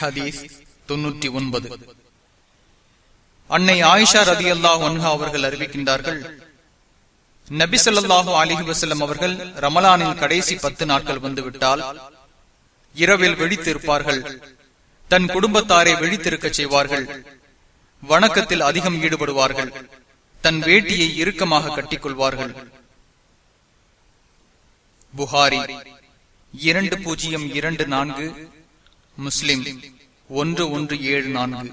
ஹதீஸ் தொன்னூற்றி ஒன்பது. அன்னை ஆயிஷா ரதி அல்லாஹ் ஒன்ஹா அவர்கள் அறிவிக்கின்றார்கள் நபிசல்லாஹு அலிஹி வசல்லம் அவர்கள் ரமலானின் கடைசி பத்து நாட்கள் வந்துவிட்டால் இரவில் விழித்திருப்பார்கள் தன் குடும்பத்தாரை விழித்திருக்க செய்வார்கள் வணக்கத்தில் அதிகம் ஈடுபடுவார்கள் தன் வேட்டியை இறுக்கமாக கட்டிக்கொள்வார்கள். புகாரி இரண்டு பூஜ்ஜியம் இரண்டு நான்கு முஸ்லிம். ஒன்று ஒன்று ஏழு நான்கு.